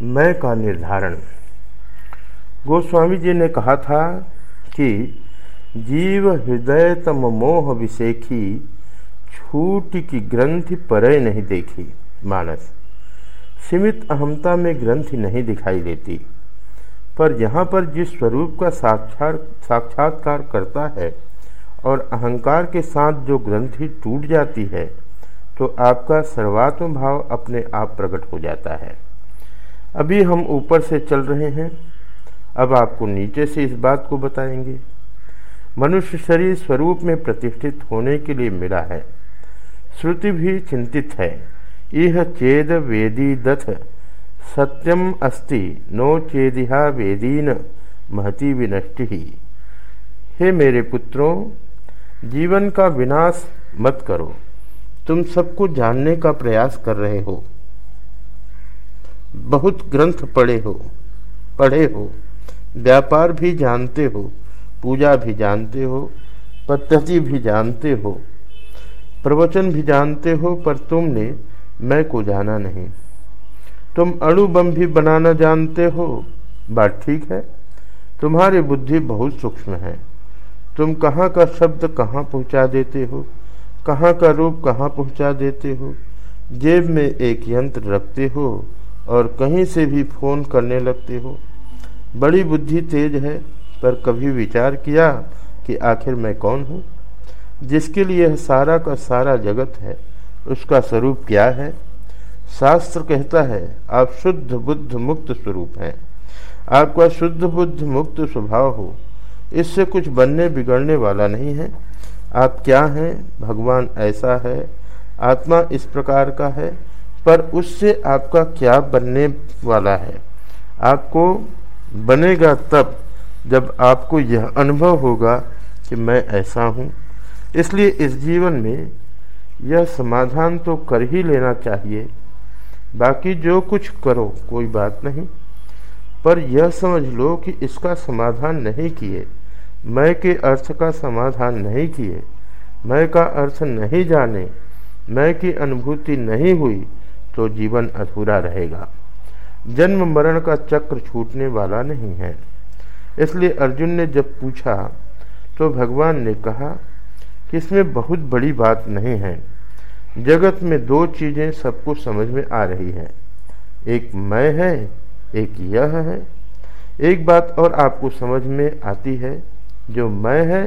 मैं का निर्धारण। गोस्वामी जी ने कहा था कि जीव हृदय तम मोह विषेखी छूट की ग्रंथि परे नहीं देखी। मानस, सीमित अहमता में ग्रंथि नहीं दिखाई देती। पर यहाँ पर जिस स्वरूप का साक्षात साक्षात्कार करता है और अहंकार के साथ जो ग्रंथि टूट जाती है तो आपका सर्वात्म भाव अपने आप प्रकट हो जाता है। अभी हम ऊपर से चल रहे हैं। अब आपको नीचे से इस बात को बताएँगे। मनुष्य शरीर स्वरूप में प्रतिष्ठित होने के लिए मिला है। श्रुति भी चिंतित है। यह चेद वेदी दथ, सत्यम अस्ति, नो चेदिहा वेदीन, महती विनष्टि ही। हे मेरे पुत्रों, जीवन का विनाश मत करो। तुम सबको जानने का प्रयास कर रहे हो। बहुत ग्रंथ पढ़े हो पढ़े हो, व्यापार भी जानते हो, पूजा भी जानते हो, पद्धति भी जानते हो, प्रवचन भी जानते हो, पर तुमने मैं को जाना नहीं। तुम अणु बम भी बनाना जानते हो, बात ठीक है। तुम्हारी बुद्धि बहुत सूक्ष्म है। तुम कहाँ का शब्द कहाँ पहुँचा देते हो, कहाँ का रूप कहाँ पहुँचा देते हो, जेब में एक यंत्र रखते हो और कहीं से भी फ़ोन करने लगते हो। बड़ी बुद्धि तेज है, पर कभी विचार किया कि आखिर मैं कौन हूँ? जिसके लिए सारा का सारा जगत है, उसका स्वरूप क्या है? शास्त्र कहता है, आप शुद्ध बुद्ध मुक्त स्वरूप हैं। आपका शुद्ध बुद्ध मुक्त स्वभाव हो, इससे कुछ बनने बिगड़ने वाला नहीं है। आप क्या हैं? भगवान ऐसा है, आत्मा इस प्रकार का है पर उससे आपका क्या बनने वाला है? आपको बनेगा तब जब आपको यह अनुभव होगा कि मैं ऐसा हूँ। इसलिए इस जीवन में यह समाधान तो कर ही लेना चाहिए। बाकी जो कुछ करो, कोई बात नहीं। पर यह समझ लो कि इसका समाधान नहीं किए। मैं के अर्थ का समाधान नहीं किए। मैं का अर्थ नहीं जाने। मैं की अनुभूति नहीं हुई। तो जीवन अधूरा रहेगा। जन्म मरण का चक्र छूटने वाला नहीं है। इसलिए अर्जुन ने जब पूछा तो भगवान ने कहा कि इसमें बहुत बड़ी बात नहीं है। जगत में दो चीज़ें सबको समझ में आ रही हैं। एक मैं है, एक यह है। एक बात और आपको समझ में आती है, जो मैं है,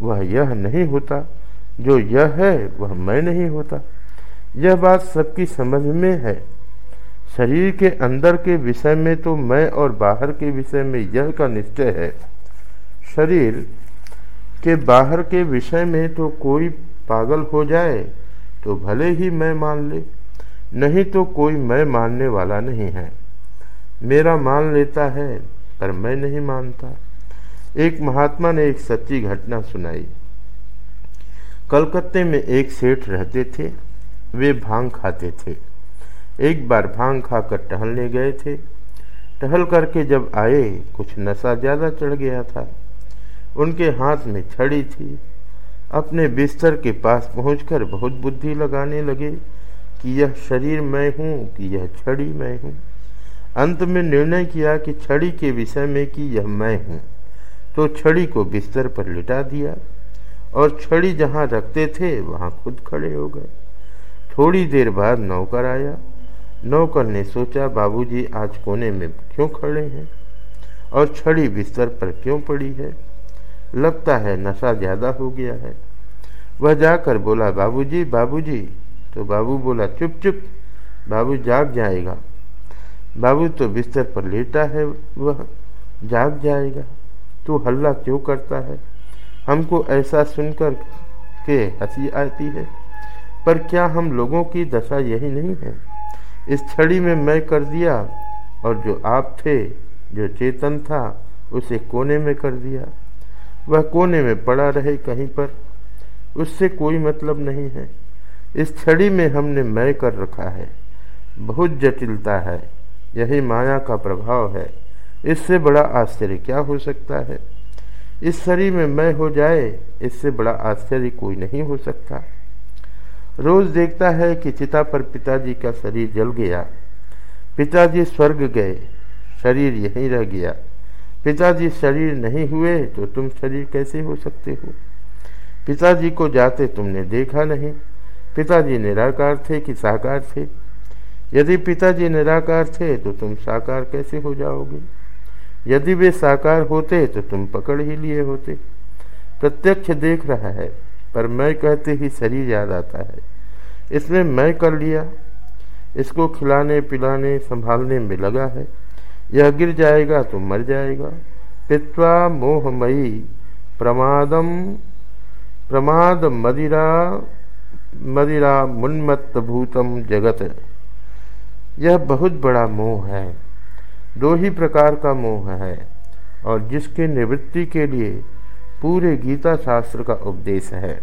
वह यह नहीं होता। जो यह है, वह मैं नहीं होता। यह बात सबकी समझ में है। शरीर के अंदर के विषय में तो मैं और बाहर के विषय में यह का निश्चय है। शरीर के बाहर के विषय में तो कोई पागल हो जाए तो भले ही मैं मान ले। नहीं तो कोई मैं मानने वाला नहीं है। मेरा मान लेता है, पर मैं नहीं मानता। एक महात्मा ने एक सच्ची घटना सुनाई। कलकत्ते में एक सेठ रहते थे। वे भाँग खाते थे। एक बार भाँग खाकर टहलने गए थे। टहल करके जब आए, कुछ नशा ज़्यादा चढ़ गया था। उनके हाथ में छड़ी थी। अपने बिस्तर के पास पहुंचकर बहुत बुद्धि लगाने लगे कि यह शरीर मैं हूँ, कि यह छड़ी मैं हूँ। अंत में निर्णय किया कि छड़ी के विषय में कि यह मैं हूँ। तो छड़ी को बिस्तर पर लिटा दिया और छड़ी जहाँ रखते थे, वहाँ खुद खड़े हो गए। थोड़ी देर बाद नौकर आया। नौकर ने सोचा, बाबूजी, आज कोने में क्यों खड़े हैं? और छड़ी बिस्तर पर क्यों पड़ी है? लगता है नशा ज़्यादा हो गया है। वह जाकर बोला, बाबूजी बाबूजी। तो बाबू बोला, चुप चुप, बाबू जाग जाएगा। बाबू तो बिस्तर पर लेटा है वह, जाग जाएगा। तू हल्ला क्यों करता है? हमको ऐसा सुनकर के हँसी आती है। पर क्या हम लोगों की दशा यही नहीं है? इस छड़ी में मैं कर दिया और जो आप थे, जो चेतन था, उसे कोने में कर दिया। वह कोने में पड़ा रहे कहीं पर। उससे कोई मतलब नहीं है। इस छड़ी में हमने मैं कर रखा है। बहुत जटिलता है। यही माया का प्रभाव है। इससे बड़ा आश्चर्य क्या हो सकता है? इस शरीर में मैं हो जाए, इससे बड़ा आश्चर्य कोई नहीं हो सकता। रोज देखता है कि चिता पर पिताजी का शरीर जल गया। पिताजी स्वर्ग गए, शरीर यहीं रह गया। पिताजी शरीर नहीं हुए तो तुम शरीर कैसे हो सकते हो? पिताजी को जाते तुमने देखा नहीं। पिताजी निराकार थे कि साकार थे? यदि पिताजी निराकार थे तो तुम साकार कैसे हो जाओगे? यदि वे साकार होते तो तुम पकड़ ही लिए होते। प्रत्यक्ष देख रहा है पर मैं कहते ही शरीर याद आता है। इसमें मैं कर लिया। इसको खिलाने, पिलाने, संभालने में लगा है। यह गिर जाएगा तो मर जाएगा। पित्वा मोहमयी प्रमादम, प्रमाद मदिरा मदिरा मुन्मत्त भूतम जगत। यह बहुत बड़ा मोह है। दो ही प्रकार का मोह है। और जिसके निवृत्ति के लिए पूरे गीता शास्त्र का उपदेश है।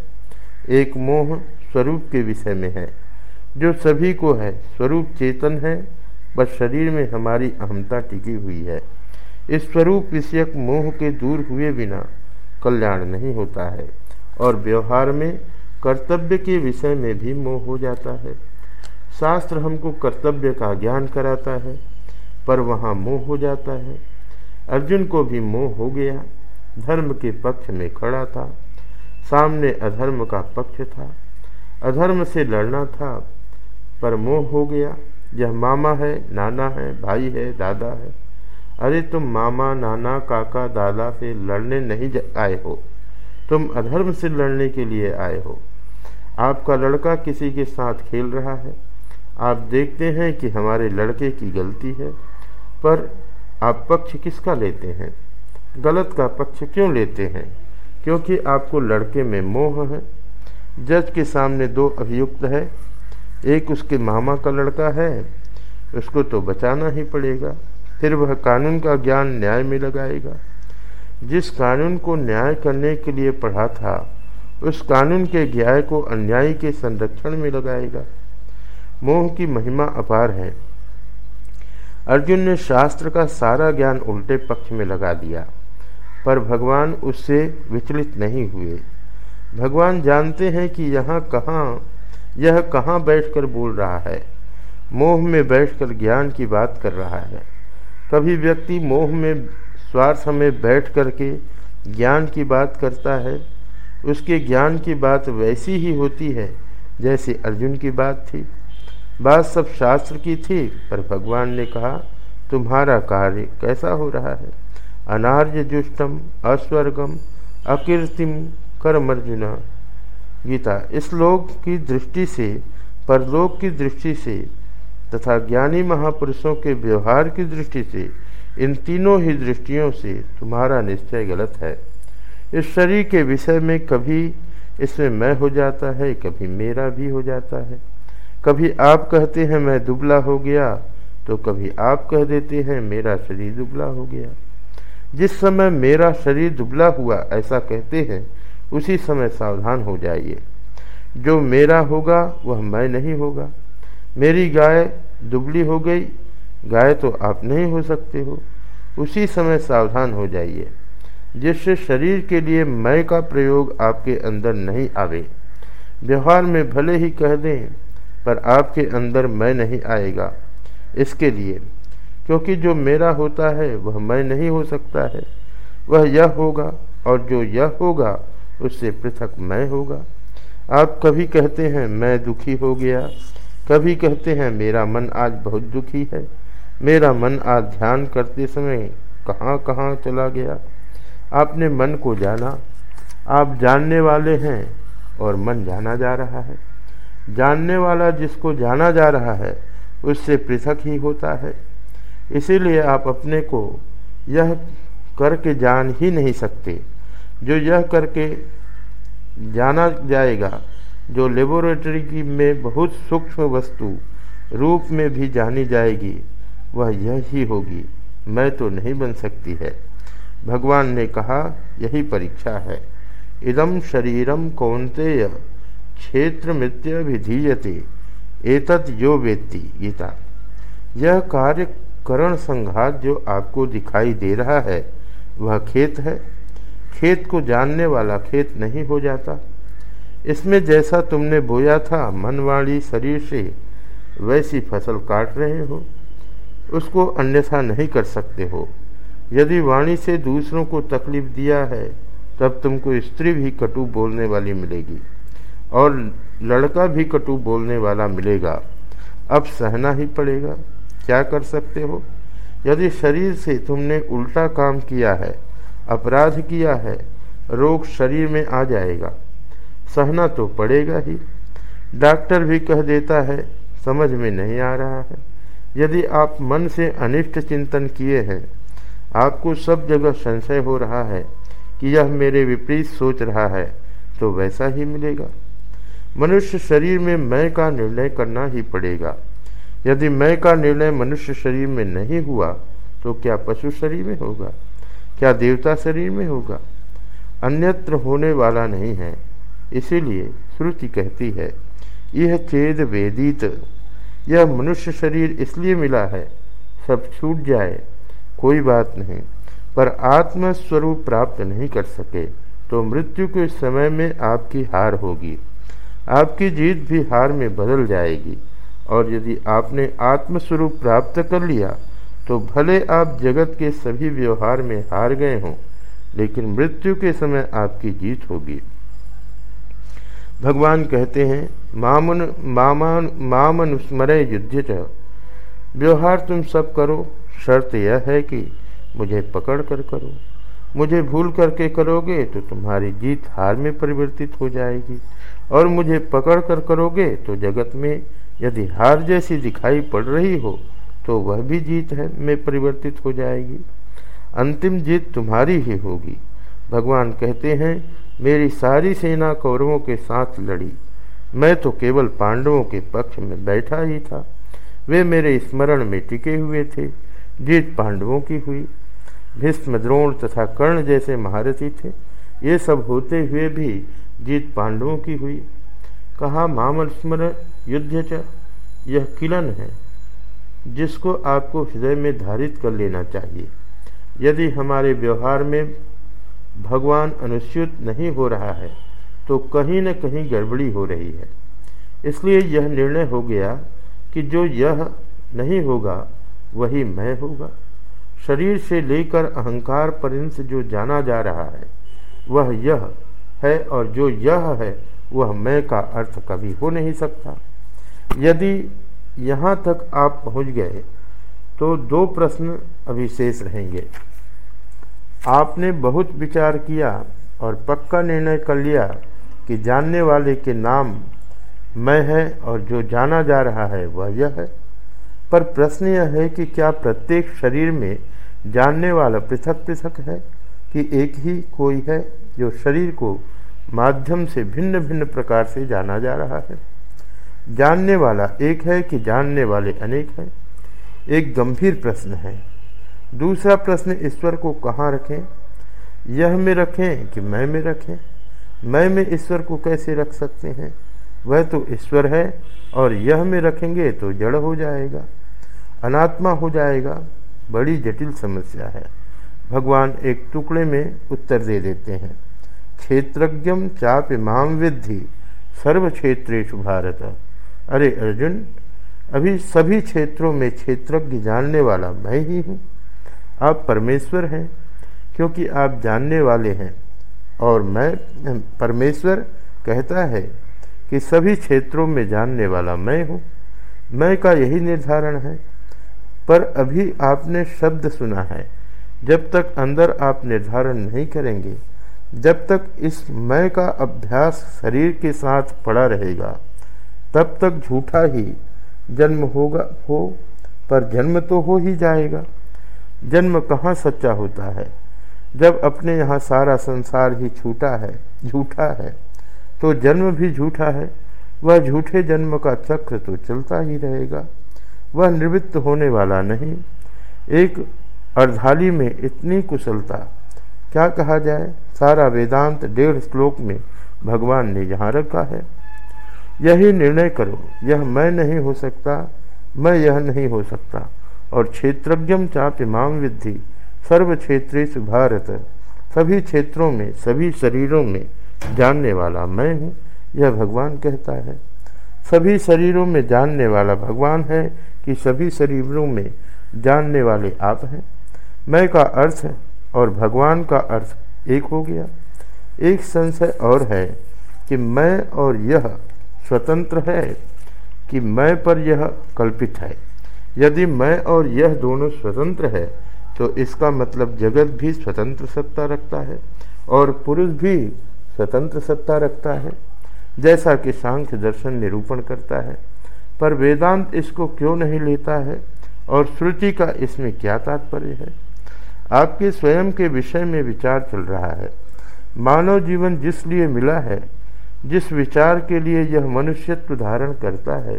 एक मोह स्वरूप के विषय में है। जो सभी को है, स्वरूप चेतन है, बस शरीर में हमारी अहमता टिकी हुई है। इस स्वरूप विषयक मोह के दूर हुए बिना कल्याण नहीं होता है और व्यवहार में कर्तव्य के विषय में भी मोह हो जाता है। शास्त्र हमको कर्तव्य का ज्ञान कराता है, पर वहाँ मोह हो जाता है। अर्जुन को भी मोह हो गया। धर्म के पक्ष में खड़ा था। सामने अधर्म का पक्ष था। अधर्म से लड़ना था, पर मोह हो गया। यह मामा है, नाना है, भाई है, दादा है। अरे तुम मामा, नाना, काका, दादा से लड़ने नहीं आए हो। तुम अधर्म से लड़ने के लिए आए हो। आपका लड़का किसी के साथ खेल रहा है। आप देखते हैं कि हमारे लड़के की गलती है, पर आप पक्ष किसका लेते हैं? गलत का पक्ष क्यों लेते हैं? क्योंकि आपको लड़के में मोह है। जज के सामने दो अभियुक्त है। एक उसके मामा का लड़का है। उसको तो बचाना ही पड़ेगा। फिर वह कानून का ज्ञान न्याय में लगाएगा। जिस कानून को न्याय करने के लिए पढ़ा था, उस कानून के ज्ञाय को अन्यायी के संरक्षण में लगाएगा। मोह की महिमा अपार है। अर्जुन ने शास्त्र का सारा ज्ञान उल्टे पक्ष में लगा दिया। पर भगवान उससे विचलित नहीं हुए। भगवान जानते हैं कि यहाँ कहाँ, यह कहाँ बैठकर बोल रहा है। मोह में बैठकर ज्ञान की बात कर रहा है। कभी व्यक्ति मोह में, स्वार्थ में बैठ करके ज्ञान की बात करता है, उसके ज्ञान की बात वैसी ही होती है जैसे अर्जुन की बात थी। बात सब शास्त्र की थी, पर भगवान ने कहा, तुम्हारा कार्य कैसा हो रहा है? अनार्य जुष्टम अस्वर्गम, अकीर्तिम, कर्मर्जुना। गीता, इस लोक की दृष्टि से, परलोक की दृष्टि से, तथा ज्ञानी महापुरुषों के व्यवहार की दृष्टि से, इन तीनों ही दृष्टियों से तुम्हारा निश्चय गलत है। इस शरीर के विषय में कभी इसमें मैं हो जाता है, कभी मेरा भी हो जाता है। कभी आप कहते हैं, मैं दुबला हो गया तो कभी आप कह देते हैं, मेरा शरीर दुबला हो गया। जिस समय मेरा शरीर दुबला हुआ, ऐसा कहते हैं, उसी समय सावधान हो जाइए। जो मेरा होगा, वह मैं नहीं होगा। मेरी गाय दुबली हो गई, गाय तो आप नहीं हो सकते हो। उसी समय सावधान हो जाइए। जिससे शरीर के लिए मैं का प्रयोग आपके अंदर नहीं आवे, व्यवहार में भले ही कह दें, पर आपके अंदर मैं नहीं आएगा। इसके लिए क्योंकि जो मेरा होता है, वह मैं नहीं हो सकता है। वह यह होगा और जो यह होगा, उससे पृथक मैं होगा। आप कभी कहते हैं, मैं दुखी हो गया। कभी कहते हैं, मेरा मन आज बहुत दुखी है। मेरा मन आज ध्यान करते समय कहाँ कहाँ चला गया। आपने मन को जाना। आप जानने वाले हैं और मन जाना जा रहा है। जानने वाला जिसको जाना जा रहा है, उससे पृथक ही होता है। इसीलिए आप अपने को यह करके जान ही नहीं सकते। जो यह करके जाना जाएगा, जो लेबोरेटरी की में बहुत सूक्ष्म वस्तु रूप में भी जानी जाएगी, वह यह ही होगी। मैं तो नहीं बन सकती है। भगवान ने कहा, यही परीक्षा है। इदम शरीरम कौनतेय क्षेत्र विधीयते एतत यो वेत्ति, गीता। यह कार्य करण संघात जो आपको दिखाई दे रहा है, वह खेत है। खेत को जानने वाला खेत नहीं हो जाता। इसमें जैसा तुमने बोया था मनवाणी शरीर से वैसी फ़सल काट रहे हो। उसको अन्यथा नहीं कर सकते हो। यदि वाणी से दूसरों को तकलीफ़ दिया है, तब तुमको स्त्री भी कटु बोलने वाली मिलेगी और लड़का भी कटु बोलने वाला मिलेगा। अब सहना ही पड़ेगा। क्या कर सकते हो? यदि शरीर से तुमने उल्टा काम किया है, अपराध किया है, रोग शरीर में आ जाएगा। सहना तो पड़ेगा ही। डॉक्टर भी कह देता है, समझ में नहीं आ रहा है। यदि आप मन से अनिष्ट चिंतन किए हैं, आपको सब जगह संशय हो रहा है कि यह मेरे विपरीत सोच रहा है तो वैसा ही मिलेगा। मनुष्य शरीर में मैं का निर्णय करना ही पड़ेगा। यदि मैं का निर्णय मनुष्य शरीर में नहीं हुआ तो क्या पशु शरीर में होगा? क्या देवता शरीर में होगा? अन्यत्र होने वाला नहीं है। इसीलिए श्रुति कहती है, यह चेद वेदित। यह मनुष्य शरीर इसलिए मिला है, सब छूट जाए, कोई बात नहीं। पर आत्मस्वरूप प्राप्त नहीं कर सके तो मृत्यु के समय में आपकी हार होगी। आपकी जीत भी हार में बदल जाएगी। और यदि आपने आत्मस्वरूप प्राप्त कर लिया तो भले आप जगत के सभी व्यवहार में हार गए हों, लेकिन मृत्यु के समय आपकी जीत होगी। भगवान कहते हैं, मामन, मामान मामनुस्मरय युद्ध व्यवहार तुम सब करो, शर्त यह है कि मुझे पकड़ कर। करो मुझे भूल करके करोगे तो तुम्हारी जीत हार में परिवर्तित हो जाएगी। और मुझे पकड़ कर करोगे तो जगत में यदि हार जैसी दिखाई पड़ रही हो तो वह भी जीत है, में परिवर्तित हो जाएगी। अंतिम जीत तुम्हारी ही होगी। भगवान कहते हैं, मेरी सारी सेना कौरवों के साथ लड़ी। मैं तो केवल पांडवों के पक्ष में बैठा ही था। वे मेरे स्मरण में टिके हुए थे। जीत पांडवों की हुई। भीष्म, द्रोण तथा कर्ण जैसे महारथी थे। ये सब होते हुए भी जीत पांडवों की हुई। कहा मामल स्मरण युद्ध च, यह किलन है, जिसको आपको हृदय में धारित कर लेना चाहिए। यदि हमारे व्यवहार में भगवान अनुच्युत नहीं हो रहा है तो कहीं न कहीं गड़बड़ी हो रही है। इसलिए यह निर्णय हो गया कि जो यह नहीं होगा, वही मैं होगा। शरीर से लेकर अहंकार पर्यंत जो जाना जा रहा है, वह यह है और जो यह है वह मैं का अर्थ कभी हो नहीं सकता। यदि यहाँ तक आप पहुँच गए तो दो प्रश्न अभी शेष रहेंगे। आपने बहुत विचार किया और पक्का निर्णय कर लिया कि जानने वाले के नाम मैं है और जो जाना जा रहा है वह यह है। पर प्रश्न यह है कि क्या प्रत्येक शरीर में जानने वाला पृथक पृथक है कि एक ही कोई है जो शरीर को माध्यम से भिन्न भिन्न प्रकार से जाना जा रहा है। जानने वाला एक है कि जानने वाले अनेक हैं। एक गंभीर प्रश्न है। दूसरा प्रश्न ईश्वर को कहाँ रखें? यह में रखें कि मैं में रखें। मैं में ईश्वर को कैसे रख सकते हैं? वह तो ईश्वर है और यह में रखेंगे तो जड़ हो जाएगा, अनात्मा हो जाएगा। बड़ी जटिल समस्या है। भगवान एक टुकड़े में उत्तर दे देते हैं। क्षेत्रज्ञम चाप माम विद्धि सर्व क्षेत्रेशु भारत। अरे अर्जुन, अभी सभी क्षेत्रों में क्षेत्रज्ञ जानने वाला मैं ही हूँ। आप परमेश्वर हैं, क्योंकि आप जानने वाले हैं। और मैं, परमेश्वर कहता है कि सभी क्षेत्रों में जानने वाला मैं हूँ। मैं का यही निर्धारण है। पर अभी आपने शब्द सुना है, जब तक अंदर आप निर्धारण नहीं करेंगे जब तक इस मैं का अभ्यास शरीर के साथ पड़ा रहेगा, तब तक झूठा ही जन्म होगा, हो, पर जन्म तो हो ही जाएगा। जन्म कहाँ सच्चा होता है? जब अपने यहाँ सारा संसार ही छूटा है, झूठा है तो जन्म भी झूठा है। वह झूठे जन्म का चक्र तो चलता ही रहेगा। वह निवृत्त होने वाला नहीं। एक अर्धाली में इतनी कुशलता, क्या कहा जाए? सारा वेदांत डेढ़ श्लोक में भगवान ने यहाँ रखा है। यही निर्णय करो, यह मैं नहीं हो सकता, मैं यह नहीं हो सकता। और क्षेत्रज्ञम चाप माम विद्धि सर्व क्षेत्रेश भारत, सभी क्षेत्रों में, सभी शरीरों में जानने वाला मैं हूँ, यह भगवान कहता है। सभी शरीरों में जानने वाला भगवान है कि सभी शरीरों में जानने वाले आप हैं। मैं का अर्थ और भगवान का अर्थ एक हो गया। एक संशय और है कि मैं और यह स्वतंत्र है कि मैं पर यह कल्पित है। यदि मैं और यह दोनों स्वतंत्र है तो इसका मतलब जगत भी स्वतंत्र सत्ता रखता है और पुरुष भी स्वतंत्र सत्ता रखता है। जैसा कि सांख्य दर्शन निरूपण करता है, पर वेदांत इसको क्यों नहीं लेता है और श्रुति का इसमें क्या तात्पर्य है? आपके स्वयं के विषय में विचार चल रहा है। मानव जीवन जिस लिए मिला है, जिस विचार के लिए यह मनुष्यत्व धारण करता है,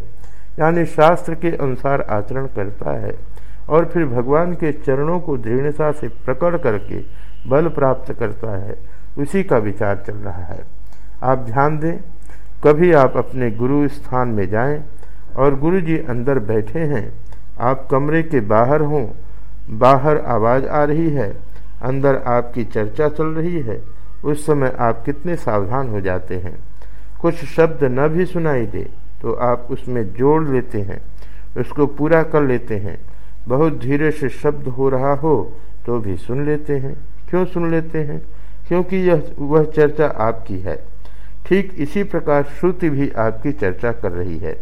यानी शास्त्र के अनुसार आचरण करता है, और फिर भगवान के चरणों को दृढ़ता से प्रकट करके बल प्राप्त करता है, उसी का विचार चल रहा है। आप ध्यान दें, कभी आप अपने गुरु स्थान में जाएँ और गुरु जी अंदर बैठे हैं, आप कमरे के बाहर हों बाहर आवाज़ आ रही है, अंदर आपकी चर्चा चल रही है, उस समय आप कितने सावधान हो जाते हैं। कुछ शब्द न भी सुनाई दे तो आप उसमें जोड़ लेते हैं, उसको पूरा कर लेते हैं। बहुत धीरे से शब्द हो रहा हो तो भी सुन लेते हैं। क्यों सुन लेते हैं? क्योंकि यह, वह चर्चा आपकी है। ठीक इसी प्रकार श्रुति भी आपकी चर्चा कर रही है।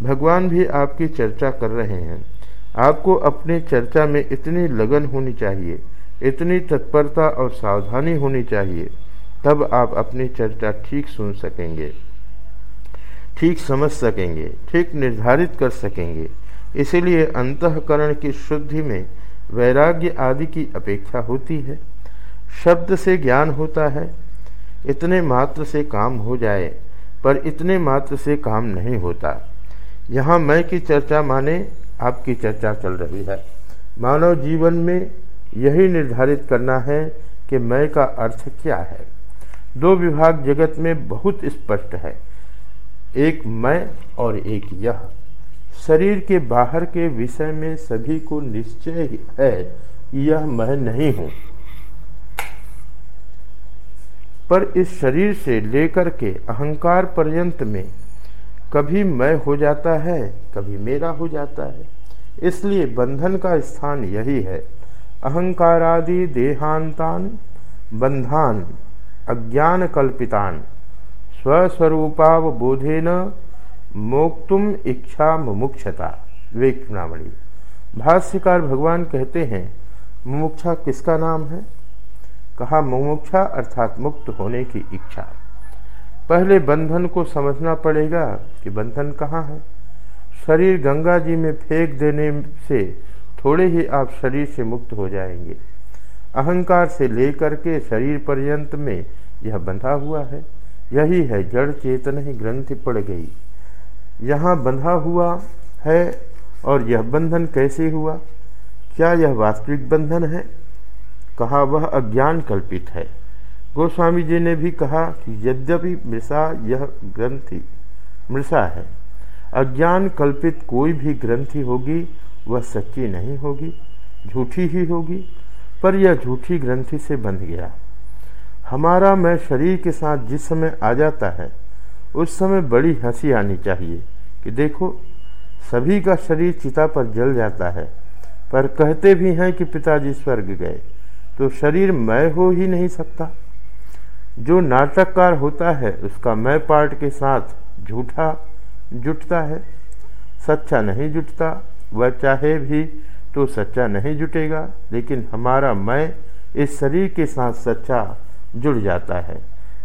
भगवान भी आपकी चर्चा कर रहे हैं। आपको अपनी चर्चा में इतनी लगन होनी चाहिए, इतनी तत्परता और सावधानी होनी चाहिए, तब आप अपनी चर्चा ठीक सुन सकेंगे, ठीक समझ सकेंगे, ठीक निर्धारित कर सकेंगे। इसलिए अंतकरण की शुद्धि में वैराग्य आदि की अपेक्षा होती है। शब्द से ज्ञान होता है, इतने मात्र से काम हो जाए, पर इतने मात्र से काम नहीं होता। यहाँ मैं की चर्चा माने आपकी चर्चा चल रही है। मानव जीवन में यही निर्धारित करना है कि मैं का अर्थ क्या है। दो विभाग जगत में बहुत स्पष्ट है। एक मैं और एक यह। शरीर के बाहर के विषय में सभी को निश्चय है यह मैं नहीं हूँ। पर इस शरीर से लेकर के अहंकार पर्यंत में कभी मैं हो जाता है, कभी मेरा हो जाता है। इसलिए बंधन का स्थान यही है। अहंकारादि देहांतान, बंधान अज्ञान कल्पितान स्वस्वरूपावबोधेन मोक्तुम इच्छा मुमुक्षता। वेक्षणावणी भाष्यकार भगवान कहते हैं, मुमुक्षा किसका नाम है? कहा, मुमुक्षा अर्थात मुक्त होने की इच्छा। पहले बंधन को समझना पड़ेगा कि बंधन कहाँ है। शरीर गंगा जी में फेंक देने से थोड़े ही आप शरीर से मुक्त हो जाएँगे। अहंकार से लेकर के शरीर पर्यंत में यह बंधा हुआ है। यही है जड़ चेतन ही ग्रंथि पड़ गई। यहाँ बंधा हुआ है और यह बंधन कैसे हुआ? क्या यह वास्तविक बंधन है? कहा वह अज्ञान कल्पित है। गोस्वामी जी ने भी कहा कि यद्यपि मृषा, यह ग्रंथि मृषा है। अज्ञान कल्पित कोई भी ग्रंथि होगी, वह सच्ची नहीं होगी, झूठी ही होगी, पर यह झूठी ग्रंथि से बंध गया। हमारा मैं शरीर के साथ जिस समय आ जाता है, उस समय बड़ी हँसी आनी चाहिए कि देखो, सभी का शरीर चिता पर जल जाता है, पर कहते भी हैं कि पिताजी स्वर्ग गए तो शरीर मैं हो ही नहीं सकता। जो नाटककार होता है, उसका मैं पार्ट के साथ झूठा जुटता है। सच्चा नहीं जुटता, वह चाहे भी तो सच्चा नहीं जुटेगा, लेकिन हमारा मैं इस शरीर के साथ सच्चा जुड़ जाता है।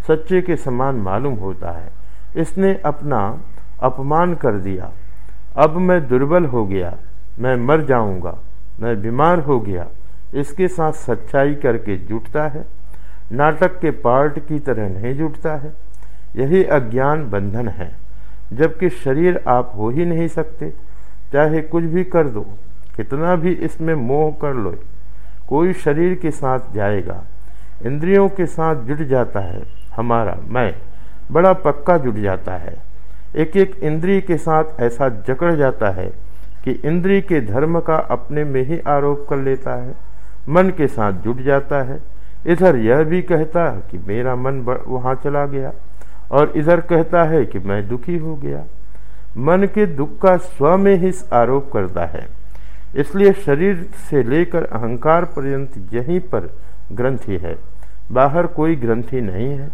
सच्चे के समान मालूम होता है। इसने अपना अपमान कर दिया। अब मैं दुर्बल हो गया। मैं मर जाऊँगा। मैं बीमार हो गया। इसके साथ सच्चाई करके जुटता है। नाटक के पार्ट की तरह नहीं जुटता है। यही अज्ञान बंधन है। जबकि शरीर आप हो ही नहीं सकते। चाहे कुछ भी कर दो, कितना भी इसमें मोह कर लो, कोई शरीर के साथ जाएगा, इंद्रियों के साथ जुट जाता है, हमारा, मैं, बड़ा पक्का जुट जाता है। एक एक इंद्रिय के साथ ऐसा जकड़ जाता है कि इंद्रिय के धर्म का अपने में ही आरोप कर लेता है, मन के साथ जुट जाता है। इधर यह भी कहता कि मेरा मन वहाँ चला गया। और इधर कहता है कि मैं दुखी हो गया। मन के दुख का स्व में ही आरोप करता है। इसलिए शरीर से लेकर अहंकार पर्यंत यहीं पर ग्रंथि है। बाहर कोई ग्रंथि नहीं है।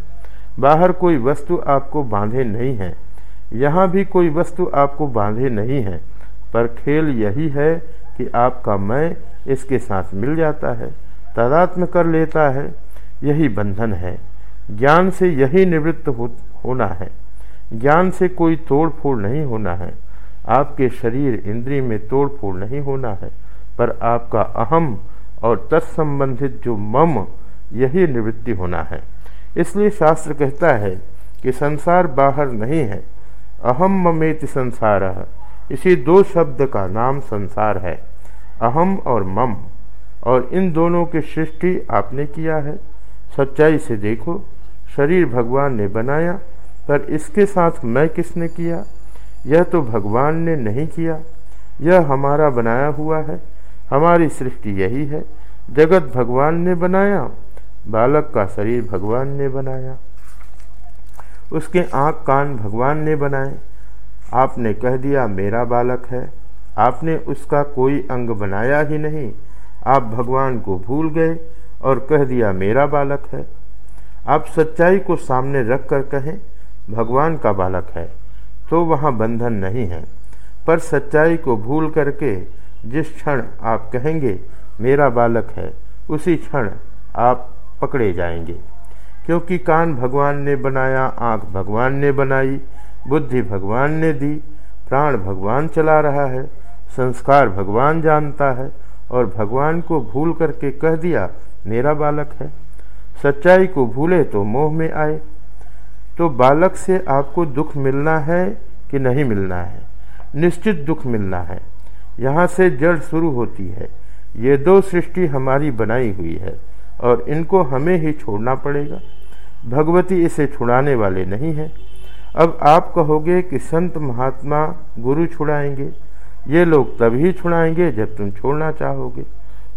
बाहर कोई वस्तु आपको बांधे नहीं है। यहाँ भी कोई वस्तु आपको बांधे नहीं है। पर खेल यही है कि आपका मैं इसके साथ मिल जाता है तादात्म कर लेता है। यही बंधन है। ज्ञान से यही निवृत्त हो, होना है। ज्ञान से कोई तोड़ फोड़ नहीं होना है। आपके शरीर इंद्रिय में तोड़ फोड़ नहीं होना है, पर आपका अहम और तत्संबंधित जो मम, यही निवृत्ति होना है। इसलिए शास्त्र कहता है कि संसार बाहर नहीं है, अहम ममेत संसार। इसी दो शब्द का नाम संसार है, अहम और मम। और इन दोनों की सृष्टि आपने किया है। सच्चाई से देखो, शरीर भगवान ने बनाया पर इसके साथ मैं किसने किया? यह तो भगवान ने नहीं किया। यह हमारा बनाया हुआ है। हमारी सृष्टि यही है। जगत भगवान ने बनाया, बालक का शरीर भगवान ने बनाया। उसके आँख कान भगवान ने बनाए। आपने कह दिया, मेरा बालक है। आपने उसका कोई अंग बनाया ही नहीं। आप भगवान को भूल गए और कह दिया, मेरा बालक है। आप सच्चाई को सामने रख कर कहें भगवान का बालक है तो वहाँ बंधन नहीं है। पर सच्चाई को भूल करके जिस क्षण आप कहेंगे, मेरा बालक है, उसी क्षण आप पकड़े जाएँगे। क्योंकि कान भगवान ने बनाया, आँख भगवान ने बनाई, बुद्धि भगवान ने दी, प्राण भगवान चला रहा है, संस्कार भगवान जानता है, और भगवान को भूल करके कह दिया, मेरा बालक है। सच्चाई को भूले तो मोह में आए तो बालक से आपको दुख मिलना है कि नहीं मिलना है? निश्चित दुख मिलना है। यहाँ से जड़ शुरू होती है। ये दो सृष्टि हमारी बनाई हुई है और इनको हमें ही छोड़ना पड़ेगा। भगवती इसे छुड़ाने वाले नहीं हैं। अब आप कहोगे कि संत महात्मा गुरु छुड़ाएँगे। ये लोग तभी छुड़ाएँगे जब तुम छोड़ना चाहोगे।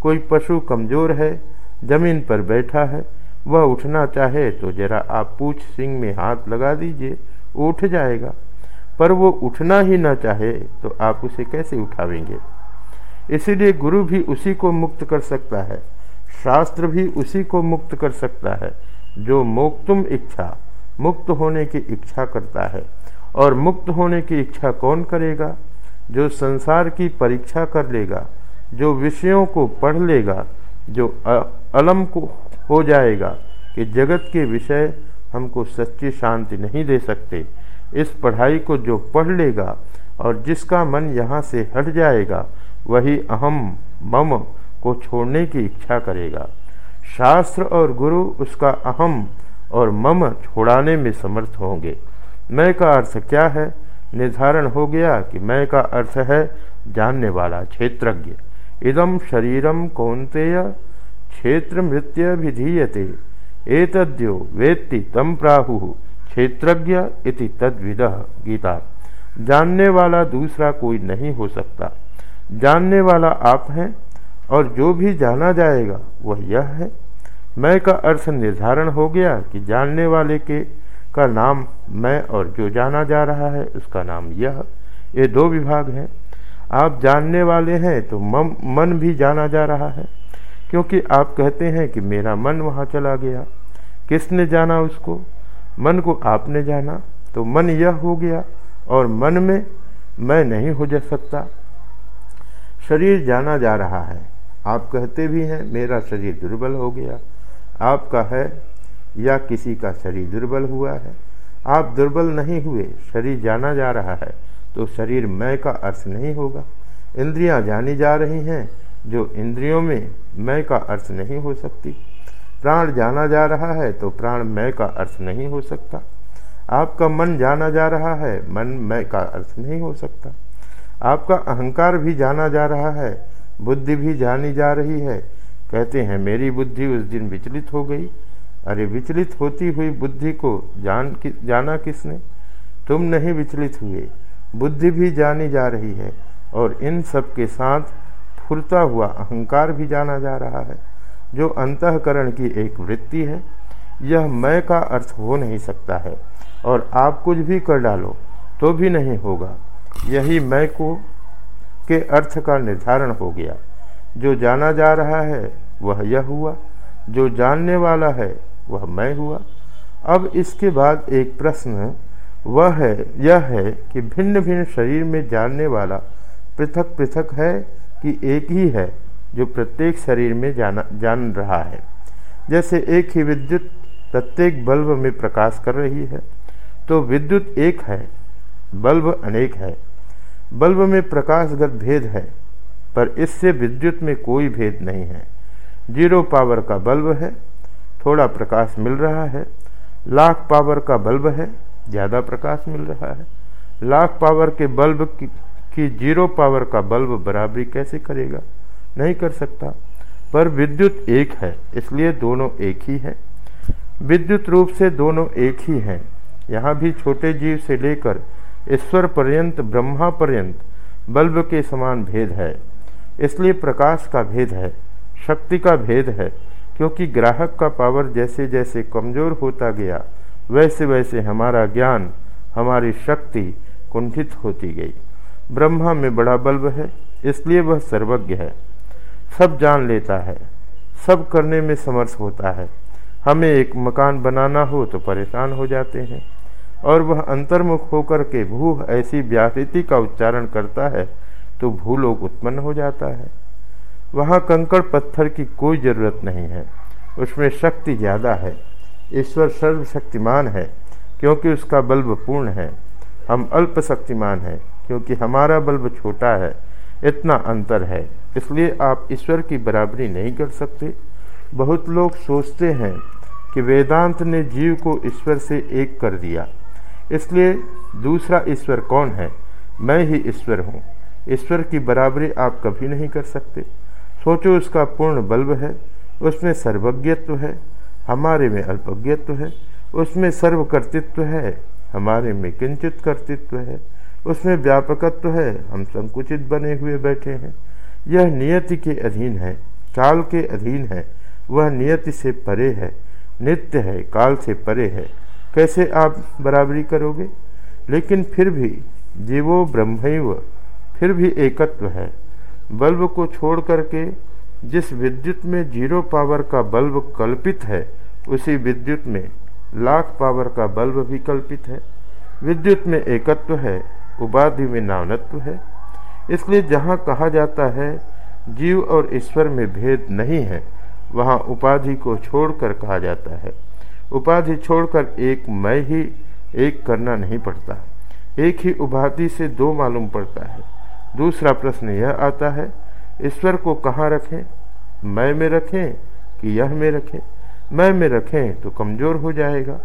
कोई पशु कमज़ोर है, ज़मीन पर बैठा है वह उठना चाहे तो जरा आप पूछ सिंह में हाथ लगा दीजिए, उठ जाएगा। पर वो उठना ही ना चाहे तो आप उसे कैसे उठावेंगे? इसीलिए गुरु भी उसी को मुक्त कर सकता है, शास्त्र भी उसी को मुक्त कर सकता है, जो मोक्तुम इच्छा, मुक्त होने की इच्छा करता है। और मुक्त होने की इच्छा कौन करेगा? जो संसार की परीक्षा कर लेगा, जो विषयों को पढ़ लेगा, जो अलम को हो जाएगा कि जगत के विषय हमको सच्ची शांति नहीं दे सकते। इस पढ़ाई को जो पढ़ लेगा और जिसका मन यहाँ से हट जाएगा, वही अहम मम को छोड़ने की इच्छा करेगा। शास्त्र और गुरु उसका अहम और मम छोड़ाने में समर्थ होंगे। मैं का अर्थ क्या है? निर्धारण हो गया कि मैं का अर्थ है जानने वाला, क्षेत्रज्ञ। इदम शरीरम कौनतेय क्षेत्र मृत्य विधीयते एतद्यो वेत्ति तम प्राहु क्षेत्रज्ञ इति तद्विद गीता। जानने वाला दूसरा कोई नहीं हो सकता। जानने वाला आप हैं और जो भी जाना जाएगा वह यह है। मैं का अर्थ निर्धारण हो गया कि जानने वाले के का नाम मैं और जो जाना जा रहा है उसका नाम यह। ये दो विभाग हैं। आप जानने वाले हैं तो मम, मन भी जाना जा रहा है। क्योंकि आप कहते हैं कि मेरा मन वहाँ चला गया। किसने जाना उसको? मन को आपने जाना। तो मन यह हो गया और मन में मैं नहीं हो जा सकता। शरीर जाना जा रहा है। आप कहते भी हैं, मेरा शरीर दुर्बल हो गया। आपका है या किसी का शरीर दुर्बल हुआ है। आप दुर्बल नहीं हुए, शरीर जाना जा रहा है। तो शरीर मैं का अर्थ नहीं होगा। इंद्रियाँ जानी जा रही हैं जो इंद्रियों में मैं का अर्थ नहीं हो सकती। प्राण जाना जा रहा है तो प्राण मैं का अर्थ नहीं हो सकता। आपका मन जाना जा रहा है मन मैं का अर्थ नहीं हो सकता। आपका अहंकार भी जाना जा रहा है बुद्धि भी जानी जा रही है। कहते हैं मेरी बुद्धि उस दिन विचलित हो गई। अरे विचलित होती हुई बुद्धि को जान कि, जाना किसने? तुम नहीं विचलित हुए। बुद्धि भी जानी जा रही है और इन सब के साथ फुरता हुआ अहंकार भी जाना जा रहा है, जो अंतकरण की एक वृत्ति है, यह मैं का अर्थ हो नहीं सकता है। और आप कुछ भी कर डालो तो भी नहीं होगा। यही मैं को के अर्थ का निर्धारण हो गया। जो जाना जा रहा है, वह यह हुआ। जो जानने वाला है, वह मैं हुआ। अब इसके बाद एक प्रश्न वह है, यह है कि भिन्न भिन्न शरीर में जानने वाला पृथक पृथक है कि एक ही है जो प्रत्येक शरीर में जाना जान रहा है। जैसे एक ही विद्युत प्रत्येक बल्ब में प्रकाश कर रही है तो विद्युत एक है बल्ब अनेक है। बल्ब में प्रकाशगत भेद है पर इससे विद्युत में कोई भेद नहीं है। ज़ीरो पावर का बल्ब है थोड़ा प्रकाश मिल रहा है। लाख पावर का बल्ब है ज़्यादा प्रकाश मिल रहा है। लाख पावर के बल्ब की, की ज़ीरो पावर का बल्ब बराबरी कैसे करेगा? नहीं कर सकता। पर विद्युत एक है, इसलिए दोनों एक ही है। विद्युत रूप से दोनों एक ही हैं। यहाँ भी छोटे जीव से लेकर ईश्वर पर्यंत, ब्रह्मा पर्यंत बल्ब के समान भेद है। इसलिए प्रकाश का भेद है, शक्ति का भेद है, क्योंकि ग्राहक का पावर जैसे जैसे कमज़ोर होता गया, वैसे वैसे हमारा ज्ञान, हमारी शक्ति कुंठित होती गई। ब्रह्मा में बड़ा बल्ब है, इसलिए वह सर्वज्ञ है। सब जान लेता है, सब करने में समर्थ होता है। हमें एक मकान बनाना हो तो परेशान हो जाते हैं, और वह अंतर्मुख होकर के भू ऐसी व्याहृति का उच्चारण करता है तो भूलोक उत्पन्न हो जाता है। वहाँ कंकड़ पत्थर की कोई ज़रूरत नहीं है, उसमें शक्ति ज़्यादा है। ईश्वर सर्वशक्तिमान है, क्योंकि उसका बल्ब पूर्ण है। हम अल्प शक्तिमान हैं क्योंकि हमारा बल्ब छोटा है, इतना अंतर है, इसलिए आप ईश्वर की बराबरी नहीं कर सकते। बहुत लोग सोचते हैं कि वेदांत ने जीव को ईश्वर से एक कर दिया। इसलिए दूसरा ईश्वर कौन है? मैं ही ईश्वर हूँ। ईश्वर की बराबरी आप कभी नहीं कर सकते। सोचो उसका पूर्ण बल्ब है, उसमें सर्वज्ञत्व है, हमारे में अल्पज्ञत्व है, उसमें सर्वकर्तृत्व है, हमारे में किंचित कर्तृत्व है। उसमें व्यापकत्व है। हम संकुचित बने हुए बैठे हैं। यह नियति के अधीन है, काल के अधीन है। वह नियति से परे है, नित्य है, काल से परे है। कैसे आप बराबरी करोगे? लेकिन फिर भी जीवो ब्रह्म फिर भी एकत्व है। बल्ब को छोड़ करके जिस विद्युत में ज़ीरो पावर का बल्ब कल्पित है, उसी विद्युत में लाख पावर का बल्ब भी कल्पित है। विद्युत में एकत्व है उपाधि में नावनत्व है। इसलिए जहाँ कहा जाता है, जीव और ईश्वर में भेद नहीं है, वहाँ उपाधि को छोड़कर कहा जाता है। उपाधि छोड़कर एक मैं ही एक करना नहीं पड़ता। एक ही उपाधि से दो मालूम पड़ता है। दूसरा प्रश्न यह आता है, ईश्वर को कहाँ रखें? मैं में रखें कि यह में रखें? मैं में रखें तो कमज़ोर हो जाएगा,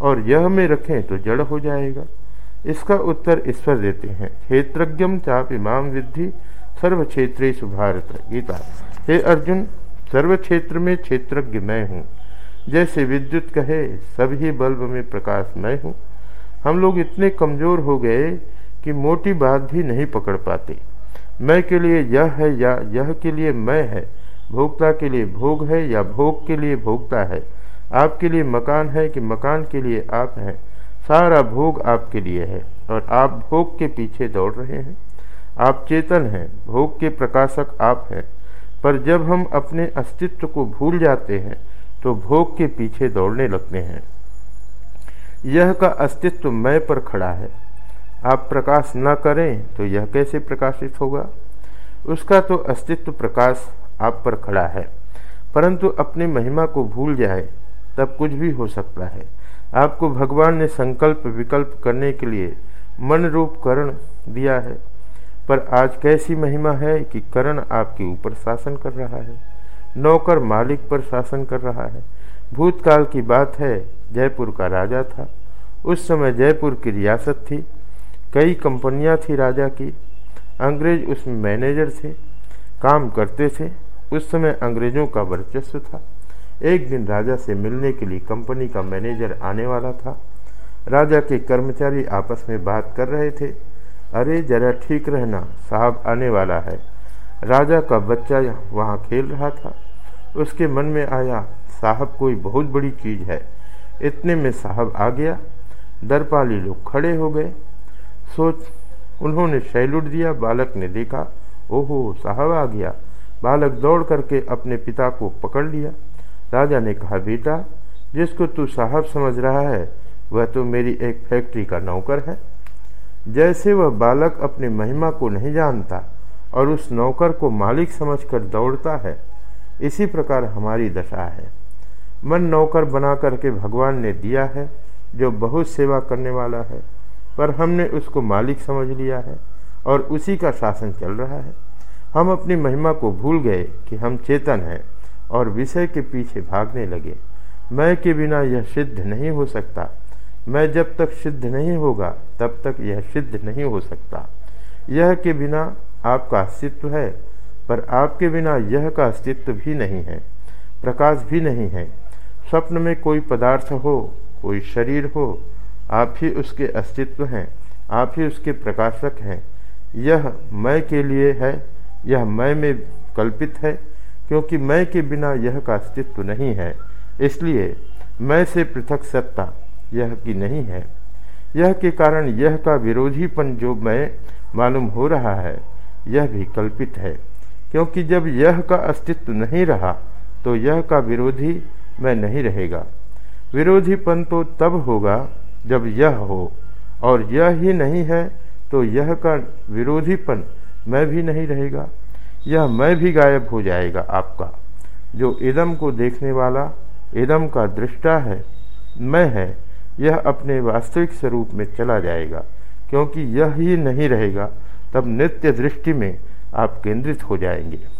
और यह में रखें तो जड़ हो जाएगा। इसका उत्तर ईश्वर देते हैं। क्षेत्रज्ञम चाप इमाम विद्धि सर्व क्षेत्र भारत गीता। हे अर्जुन सर्व क्षेत्र में क्षेत्रज्ञ मैं हूँ। जैसे विद्युत कहे, सभी बल्ब में प्रकाश मैं हूँ। हम लोग इतने कमज़ोर हो गए कि मोटी बात भी नहीं पकड़ पाते। मैं के लिए यह है या यह के लिए मैं है? भोक्ता के लिए भोग है या भोग के लिए भोगता है? आपके लिए मकान है कि मकान के लिए आप हैं? सारा भोग आपके लिए है और आप भोग के पीछे दौड़ रहे हैं। आप चेतन हैं, भोग के प्रकाशक आप हैं। पर जब हम अपने अस्तित्व को भूल जाते हैं तो भोग के पीछे दौड़ने लगते हैं। यह का अस्तित्व मैं पर खड़ा है। आप प्रकाश न करें तो यह कैसे प्रकाशित होगा? उसका तो अस्तित्व प्रकाश आप पर खड़ा है। परंतु अपनी महिमा को भूल जाए, तब कुछ भी हो सकता है। आपको भगवान ने संकल्प विकल्प करने के लिए मन रूप करण दिया है। पर आज कैसी महिमा है कि करण आपके ऊपर शासन कर रहा है। नौकर मालिक पर शासन कर रहा है। भूतकाल की बात है, जयपुर का राजा था। उस समय जयपुर की रियासत थी। कई कंपनियाँ थी राजा की। अंग्रेज़ उसमें मैनेजर थे, काम करते थे। उस समय अंग्रेज़ों का वर्चस्व था। एक दिन राजा से मिलने के लिए कंपनी का मैनेजर आने वाला था। राजा के कर्मचारी आपस में बात कर रहे थे। अरे, जरा ठीक रहना, साहब आने वाला है। राजा का बच्चा वहाँ खेल रहा था। उसके मन में आया, साहब कोई बहुत बड़ी चीज़ है। इतने में साहब आ गया। दरपाली लोग खड़े हो गए। सोच, उन्होंने सैलूट दिया, बालक ने देखा, ओहो, साहब आ गया। बालक दौड़ करके अपने पिता को पकड़ लिया। राजा ने कहा, बेटा, जिसको तू साहब समझ रहा है, वह तो मेरी एक फैक्ट्री का नौकर है। जैसे वह बालक अपनी महिमा को नहीं जानता और उस नौकर को मालिक समझकर दौड़ता है, इसी प्रकार हमारी दशा है। मन नौकर बना करके भगवान ने दिया है, जो बहुत सेवा करने वाला है, पर हमने उसको मालिक समझ लिया है और उसी का शासन चल रहा है। हम अपनी महिमा को भूल गए कि हम चेतन हैं। और विषय के पीछे भागने लगे। मैं के बिना यह सिद्ध नहीं हो सकता। मैं जब तक सिद्ध नहीं होगा, तब तक यह सिद्ध नहीं हो सकता। यह के बिना आपका अस्तित्व है, पर आपके बिना यह का अस्तित्व भी नहीं है, प्रकाश भी नहीं है। स्वप्न में कोई पदार्थ हो, कोई शरीर हो, आप ही उसके अस्तित्व हैं, आप ही उसके प्रकाशक हैं। यह मैं के लिए है, यह मैं में कल्पित है। क्योंकि मैं के बिना यह का अस्तित्व नहीं है। इसलिए मैं से पृथक सत्ता यह की नहीं है। यह के कारण यह का विरोधीपन जो मैं मालूम हो रहा है, यह भी कल्पित है। क्योंकि जब यह का अस्तित्व नहीं रहा तो यह का विरोधी मैं नहीं रहेगा। विरोधीपन तो तब होगा जब यह हो, और यह ही नहीं है तो यह का विरोधीपन मैं भी नहीं रहेगा। यह मैं भी गायब हो जाएगा आपका। जो इदम को देखने वाला, इदम का दृष्टा है, मैं है, यह अपने वास्तविक स्वरूप में चला जाएगा, क्योंकि यह ही नहीं रहेगा, तब नित्य दृष्टि में आप केंद्रित हो जाएँगे।